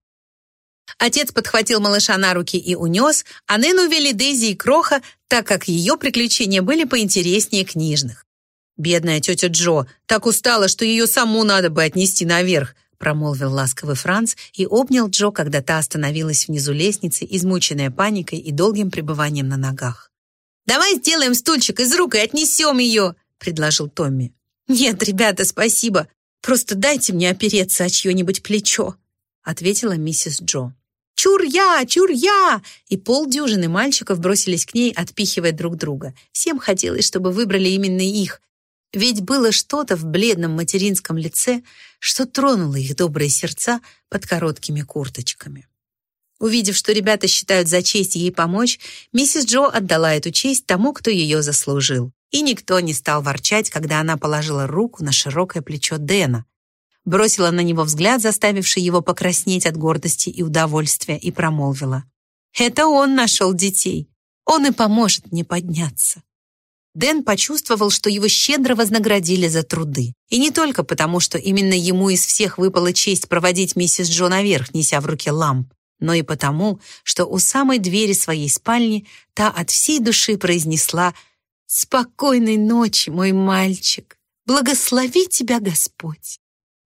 Отец подхватил малыша на руки и унес, а Нэн увели Дейзи и Кроха, так как ее приключения были поинтереснее книжных. «Бедная тетя Джо так устала, что ее саму надо бы отнести наверх», промолвил ласковый Франц и обнял Джо, когда та остановилась внизу лестницы, измученная паникой и долгим пребыванием на ногах. «Давай сделаем стульчик из рук и отнесем ее», предложил Томми. «Нет, ребята, спасибо. Просто дайте мне опереться о чье-нибудь плечо», ответила миссис Джо. «Чур я! Чур я!» И полдюжины мальчиков бросились к ней, отпихивая друг друга. Всем хотелось, чтобы выбрали именно их. Ведь было что-то в бледном материнском лице, что тронуло их добрые сердца под короткими курточками. Увидев, что ребята считают за честь ей помочь, миссис Джо отдала эту честь тому, кто ее заслужил. И никто не стал ворчать, когда она положила руку на широкое плечо Дэна, бросила на него взгляд, заставивший его покраснеть от гордости и удовольствия, и промолвила. «Это он нашел детей. Он и поможет мне подняться». Дэн почувствовал, что его щедро вознаградили за труды. И не только потому, что именно ему из всех выпала честь проводить миссис Джо наверх, неся в руке ламп, но и потому, что у самой двери своей спальни та от всей души произнесла «Спокойной ночи, мой мальчик! Благослови тебя Господь!»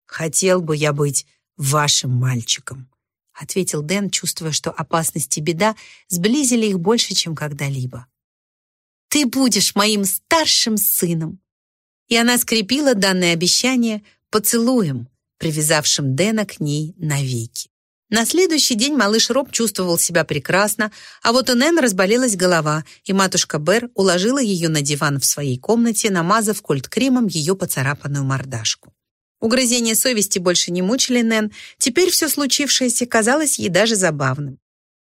«Хотел бы я быть вашим мальчиком», ответил Дэн, чувствуя, что опасность и беда сблизили их больше, чем когда-либо. «Ты будешь моим старшим сыном!» И она скрепила данное обещание поцелуем, привязавшим Дэна к ней навеки. На следующий день малыш Роб чувствовал себя прекрасно, а вот у Нэн разболелась голова, и матушка Бер уложила ее на диван в своей комнате, намазав кольт-кремом ее поцарапанную мордашку. Угрызения совести больше не мучили Нэн, теперь все случившееся казалось ей даже забавным.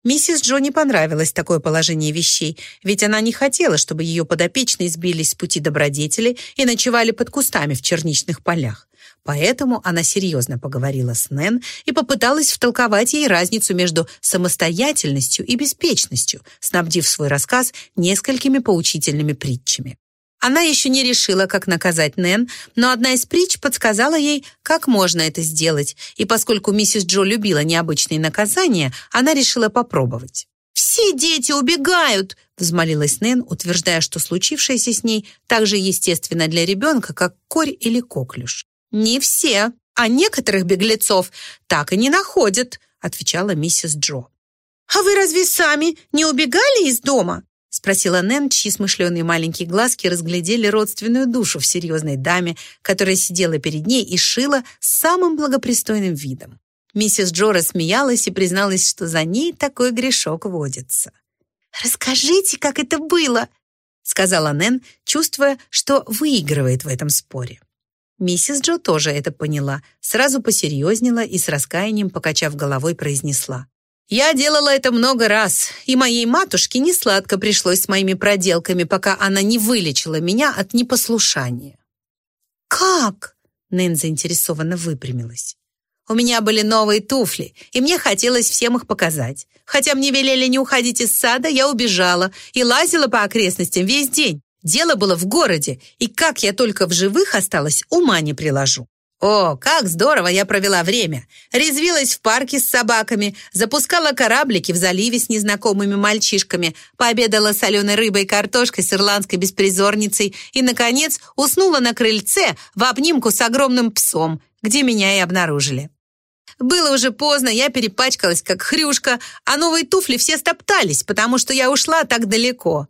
Миссис Джо не понравилось такое положение вещей, ведь она не хотела, чтобы ее подопечные сбились с пути добродетели и ночевали под кустами в черничных полях. Поэтому она серьезно поговорила с Нэн и попыталась втолковать ей разницу между самостоятельностью и беспечностью, снабдив свой рассказ несколькими поучительными притчами. Она еще не решила, как наказать Нэн, но одна из притч подсказала ей, как можно это сделать, и поскольку миссис Джо любила необычные наказания, она решила попробовать. «Все дети убегают!» — взмолилась Нэн, утверждая, что случившееся с ней так же естественно для ребенка, как корь или коклюш. «Не все, а некоторых беглецов так и не находят», — отвечала миссис Джо. «А вы разве сами не убегали из дома?» — спросила Нэн, чьи смышленые маленькие глазки разглядели родственную душу в серьезной даме, которая сидела перед ней и шила самым благопристойным видом. Миссис Джо рассмеялась и призналась, что за ней такой грешок водится. «Расскажите, как это было?» — сказала Нэн, чувствуя, что выигрывает в этом споре. Миссис Джо тоже это поняла, сразу посерьезнела и с раскаянием, покачав головой, произнесла. «Я делала это много раз, и моей матушке не сладко пришлось с моими проделками, пока она не вылечила меня от непослушания». «Как?» — Нэн заинтересованно выпрямилась. «У меня были новые туфли, и мне хотелось всем их показать. Хотя мне велели не уходить из сада, я убежала и лазила по окрестностям весь день. Дело было в городе, и как я только в живых осталась, ума не приложу. О, как здорово я провела время! Резвилась в парке с собаками, запускала кораблики в заливе с незнакомыми мальчишками, пообедала соленой рыбой и картошкой с ирландской беспризорницей и, наконец, уснула на крыльце в обнимку с огромным псом, где меня и обнаружили. Было уже поздно, я перепачкалась, как хрюшка, а новые туфли все стоптались, потому что я ушла так далеко.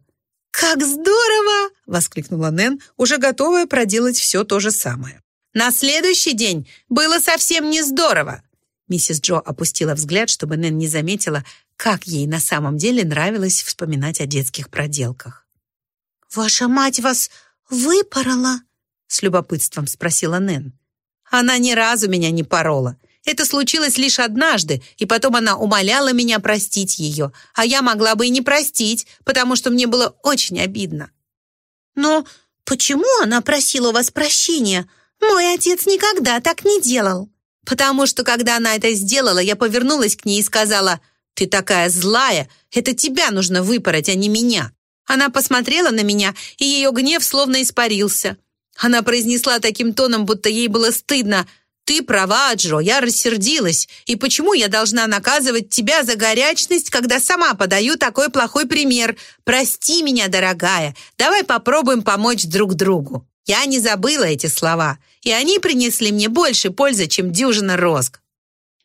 «Как здорово!» — воскликнула Нэн, уже готовая проделать все то же самое. «На следующий день было совсем не здорово!» Миссис Джо опустила взгляд, чтобы Нэн не заметила, как ей на самом деле нравилось вспоминать о детских проделках. «Ваша мать вас выпорола?» — с любопытством спросила Нэн. «Она ни разу меня не порола. Это случилось лишь однажды, и потом она умоляла меня простить ее, а я могла бы и не простить, потому что мне было очень обидно. Но почему она просила у вас прощения? Мой отец никогда так не делал. Потому что, когда она это сделала, я повернулась к ней и сказала, «Ты такая злая, это тебя нужно выпороть, а не меня». Она посмотрела на меня, и ее гнев словно испарился. Она произнесла таким тоном, будто ей было стыдно, «Ты права, Джо, я рассердилась. И почему я должна наказывать тебя за горячность, когда сама подаю такой плохой пример? Прости меня, дорогая. Давай попробуем помочь друг другу». Я не забыла эти слова, и они принесли мне больше пользы, чем дюжина розг.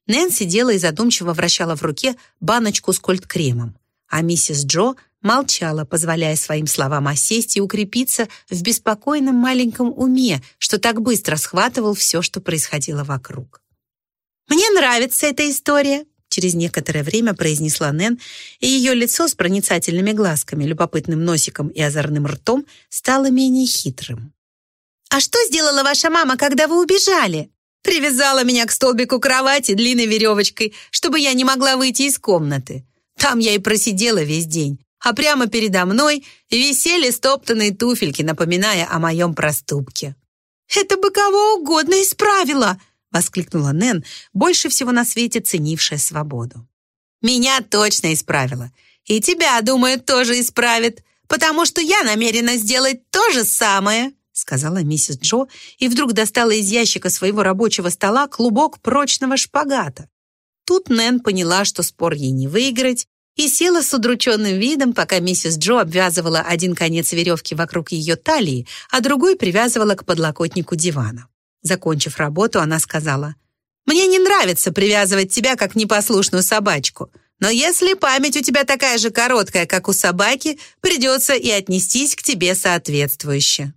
Нэн сидела и задумчиво вращала в руке баночку с кольт-кремом, а миссис Джо молчала, позволяя своим словам осесть и укрепиться в беспокойном маленьком уме, что так быстро схватывал все, что происходило вокруг. «Мне нравится эта история», через некоторое время произнесла Нэн, и ее лицо с проницательными глазками, любопытным носиком и озорным ртом стало менее хитрым. «А что сделала ваша мама, когда вы убежали?» Привязала меня к столбику кровати длинной веревочкой, чтобы я не могла выйти из комнаты. Там я и просидела весь день, а прямо передо мной висели стоптанные туфельки, напоминая о моем проступке. «Это бы кого угодно исправила!» — воскликнула Нэн, больше всего на свете ценившая свободу. «Меня точно исправила. И тебя, думаю, тоже исправит, потому что я намерена сделать то же самое!» Сказала миссис Джо и вдруг достала из ящика своего рабочего стола клубок прочного шпагата. Тут Нэн поняла, что спор ей не выиграть, и села с удрученным видом, пока миссис Джо обвязывала один конец веревки вокруг ее талии, а другой привязывала к подлокотнику дивана. Закончив работу, она сказала, «Мне не нравится привязывать тебя, как непослушную собачку, но если память у тебя такая же короткая, как у собаки, придется и отнестись к тебе соответствующе».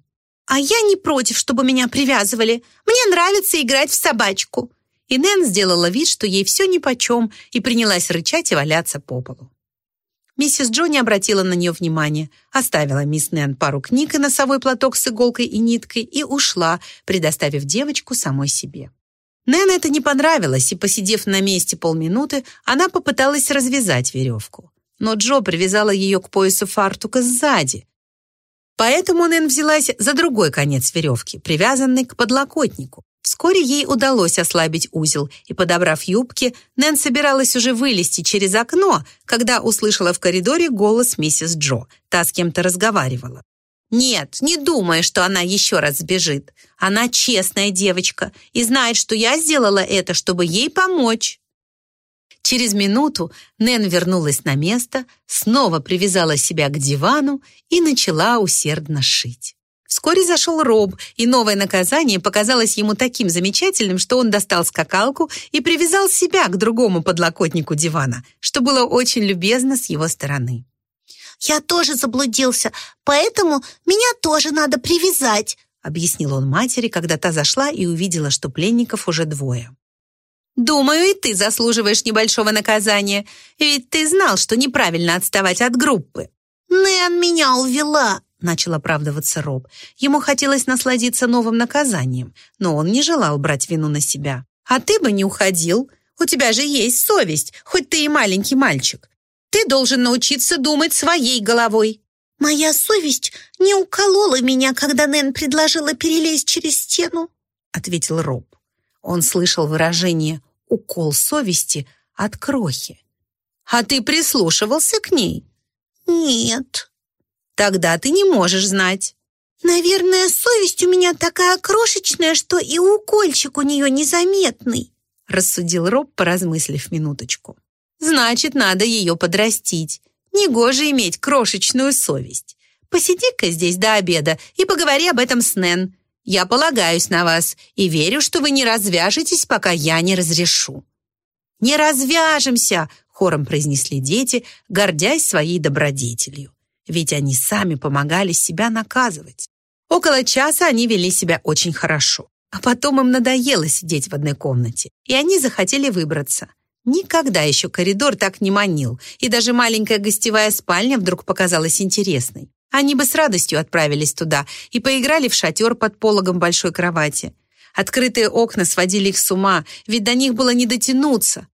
«А я не против, чтобы меня привязывали. Мне нравится играть в собачку». И Нэн сделала вид, что ей все нипочем, и принялась рычать и валяться по полу. Миссис Джо не обратила на нее внимания, оставила мисс Нэн пару книг и носовой платок с иголкой и ниткой и ушла, предоставив девочку самой себе. Нэн это не понравилось, и, посидев на месте полминуты, она попыталась развязать веревку. Но Джо привязала ее к поясу фартука сзади, Поэтому Нэн взялась за другой конец веревки, привязанный к подлокотнику. Вскоре ей удалось ослабить узел, и, подобрав юбки, Нэн собиралась уже вылезти через окно, когда услышала в коридоре голос миссис Джо. Та с кем-то разговаривала. «Нет, не думай, что она еще раз сбежит. Она честная девочка и знает, что я сделала это, чтобы ей помочь». Через минуту Нэн вернулась на место, снова привязала себя к дивану и начала усердно шить. Вскоре зашел Роб, и новое наказание показалось ему таким замечательным, что он достал скакалку и привязал себя к другому подлокотнику дивана, что было очень любезно с его стороны. «Я тоже заблудился, поэтому меня тоже надо привязать», объяснил он матери, когда та зашла и увидела, что пленников уже двое. Думаю, и ты заслуживаешь небольшого наказания, ведь ты знал, что неправильно отставать от группы. Нэн меня увела, начал оправдываться Роб. Ему хотелось насладиться новым наказанием, но он не желал брать вину на себя. А ты бы не уходил. У тебя же есть совесть, хоть ты и маленький мальчик. Ты должен научиться думать своей головой. Моя совесть не уколола меня, когда Нэн предложила перелезть через стену, ответил Роб. Он слышал выражение укол совести от крохи. «А ты прислушивался к ней?» «Нет». «Тогда ты не можешь знать». «Наверное, совесть у меня такая крошечная, что и укольчик у нее незаметный», рассудил Роб, поразмыслив минуточку. «Значит, надо ее подрастить. Негоже иметь крошечную совесть. Посиди-ка здесь до обеда и поговори об этом с Нэн. Я полагаюсь на вас и верю, что вы не развяжетесь, пока я не разрешу». «Не развяжемся!» — хором произнесли дети, гордясь своей добродетелью. Ведь они сами помогали себя наказывать. Около часа они вели себя очень хорошо. А потом им надоело сидеть в одной комнате, и они захотели выбраться. Никогда еще коридор так не манил, и даже маленькая гостевая спальня вдруг показалась интересной. Они бы с радостью отправились туда и поиграли в шатер под пологом большой кровати. Открытые окна сводили их с ума, ведь до них было не дотянуться.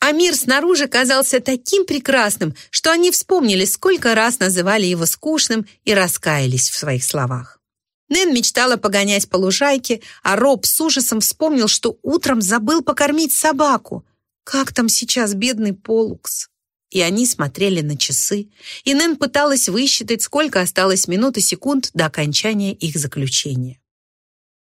А мир снаружи казался таким прекрасным, что они вспомнили, сколько раз называли его скучным и раскаялись в своих словах. Нэн мечтала погонять по лужайке, а Роб с ужасом вспомнил, что утром забыл покормить собаку. Как там сейчас бедный Полукс? И они смотрели на часы, и Нэн пыталась высчитать, сколько осталось минут и секунд до окончания их заключения.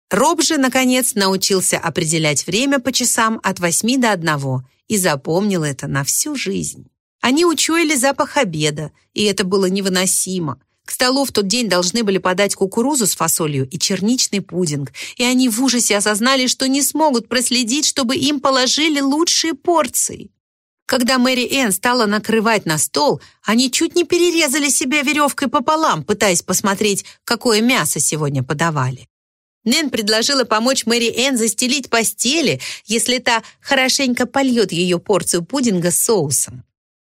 Роб же, наконец, научился определять время по часам от восьми до одного и запомнил это на всю жизнь. Они учуяли запах обеда, и это было невыносимо. К столу в тот день должны были подать кукурузу с фасолью и черничный пудинг, и они в ужасе осознали, что не смогут проследить, чтобы им положили лучшие порции. Когда Мэри Энн стала накрывать на стол, они чуть не перерезали себя веревкой пополам, пытаясь посмотреть, какое мясо сегодня подавали. Нэн предложила помочь Мэри Энн застелить постели, если та хорошенько польет ее порцию пудинга с соусом.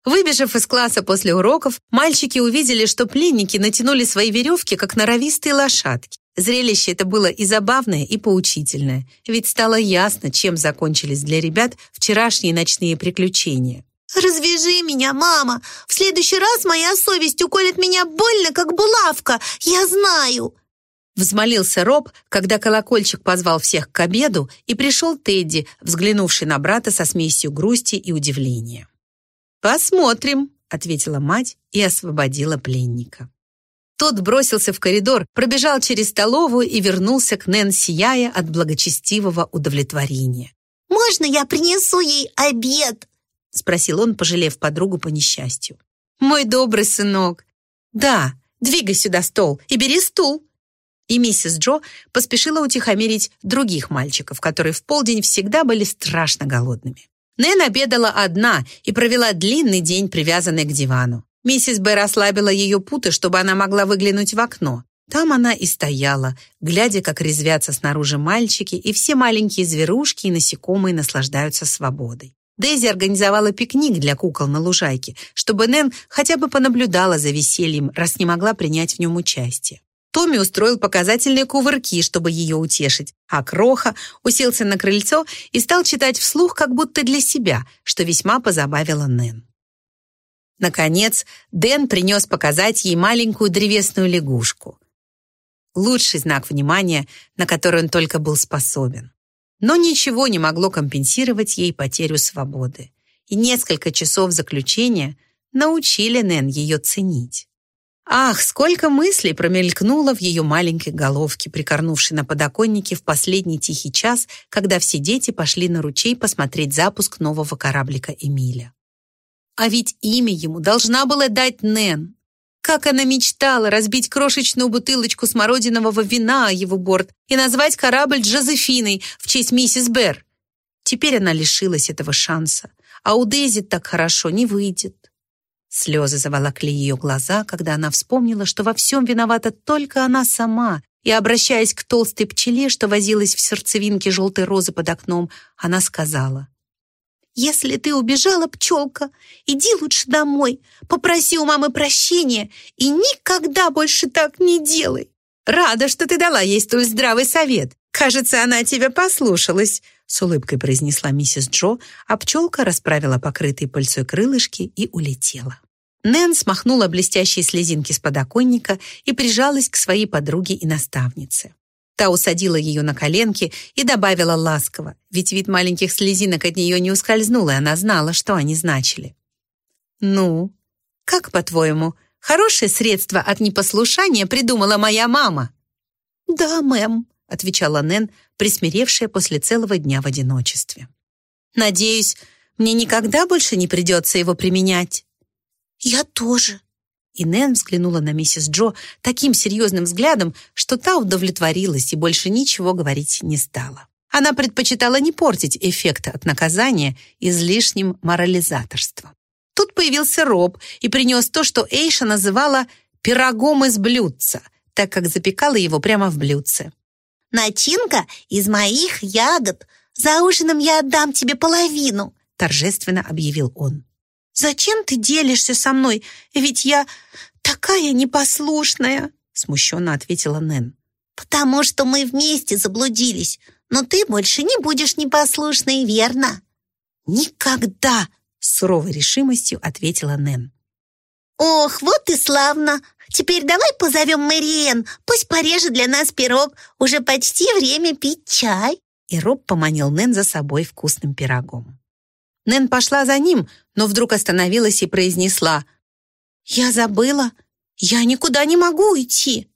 Выбежав из класса после уроков, мальчики увидели, что пленники натянули свои веревки, как норовистые лошадки. Зрелище это было и забавное, и поучительное, ведь стало ясно, чем закончились для ребят вчерашние ночные приключения. «Развяжи меня, мама! В следующий раз моя совесть уколет меня больно, как булавка! Я знаю!» Взмолился Роб, когда колокольчик позвал всех к обеду, и пришел Тедди, взглянувший на брата со смесью грусти и удивления. «Посмотрим», — ответила мать и освободила пленника. Тот бросился в коридор, пробежал через столовую и вернулся к Нэн, сияя от благочестивого удовлетворения. «Можно я принесу ей обед?» — спросил он, пожалев подругу по несчастью. «Мой добрый сынок!» «Да, двигай сюда стол и бери стул!» И миссис Джо поспешила утихомирить других мальчиков, которые в полдень всегда были страшно голодными. Нэн обедала одна и провела длинный день, привязанной к дивану. Миссис Бэр ослабила ее путы, чтобы она могла выглянуть в окно. Там она и стояла, глядя, как резвятся снаружи мальчики, и все маленькие зверушки и насекомые наслаждаются свободой. Дейзи организовала пикник для кукол на лужайке, чтобы Нэн хотя бы понаблюдала за весельем, раз не могла принять в нем участие. Томми устроил показательные кувырки, чтобы ее утешить, а Кроха уселся на крыльцо и стал читать вслух, как будто для себя, что весьма позабавило Нэн. Наконец, Дэн принес показать ей маленькую древесную лягушку. Лучший знак внимания, на который он только был способен. Но ничего не могло компенсировать ей потерю свободы. И несколько часов заключения научили Нэн ее ценить. Ах, сколько мыслей промелькнуло в ее маленькой головке, прикорнувшей на подоконнике в последний тихий час, когда все дети пошли на ручей посмотреть запуск нового кораблика Эмиля. А ведь имя ему должна была дать Нэн. Как она мечтала разбить крошечную бутылочку смородинового вина о его борт и назвать корабль Джозефиной в честь миссис Берр. Теперь она лишилась этого шанса, а у Дейзи так хорошо не выйдет. Слезы заволокли ее глаза, когда она вспомнила, что во всем виновата только она сама, и, обращаясь к толстой пчеле, что возилась в сердцевинке желтой розы под окном, она сказала, если ты убежала, пчелка, иди лучше домой, попроси у мамы прощения и никогда больше так не делай. Рада, что ты дала ей столь здравый совет. Кажется, она тебя послушалась, с улыбкой произнесла миссис Джо, а пчелка расправила покрытые пыльцой крылышки и улетела. Нэн смахнула блестящие слезинки с подоконника и прижалась к своей подруге и наставнице. Та усадила ее на коленки и добавила ласково, ведь вид маленьких слезинок от нее не ускользнул, и она знала, что они значили. «Ну, как, по-твоему, хорошее средство от непослушания придумала моя мама?» «Да, мэм», — отвечала Нэн, присмиревшая после целого дня в одиночестве. «Надеюсь, мне никогда больше не придется его применять?» «Я тоже», и Нэн взглянула на миссис Джо таким серьезным взглядом, что та удовлетворилась и больше ничего говорить не стала. Она предпочитала не портить эффект от наказания излишним морализаторством. Тут появился Роб и принес то, что Эйша называла «пирогом из блюдца», так как запекала его прямо в блюдце. «Начинка из моих ягод. За ужином я отдам тебе половину», торжественно объявил он. «Зачем ты делишься со мной? Ведь я такая непослушная!» Смущенно ответила Нэн. «Потому что мы вместе заблудились. Но ты больше не будешь непослушной, верно?» «Никогда!» С суровой решимостью ответила Нэн. «Ох, вот и славно! Теперь давай позовем Мэриэн, пусть порежет для нас пирог. Уже почти время пить чай». И Роб поманил Нэн за собой вкусным пирогом. Нэн пошла за ним, но вдруг остановилась и произнесла. «Я забыла. Я никуда не могу уйти».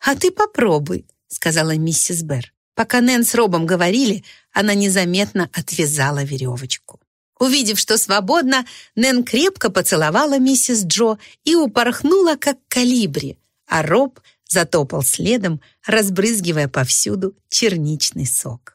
«А ты попробуй», — сказала миссис Берр. Пока Нэн с Робом говорили, она незаметно отвязала веревочку. Увидев, что свободно, Нэн крепко поцеловала миссис Джо и упорхнула, как калибри, а Роб затопал следом, разбрызгивая повсюду черничный сок.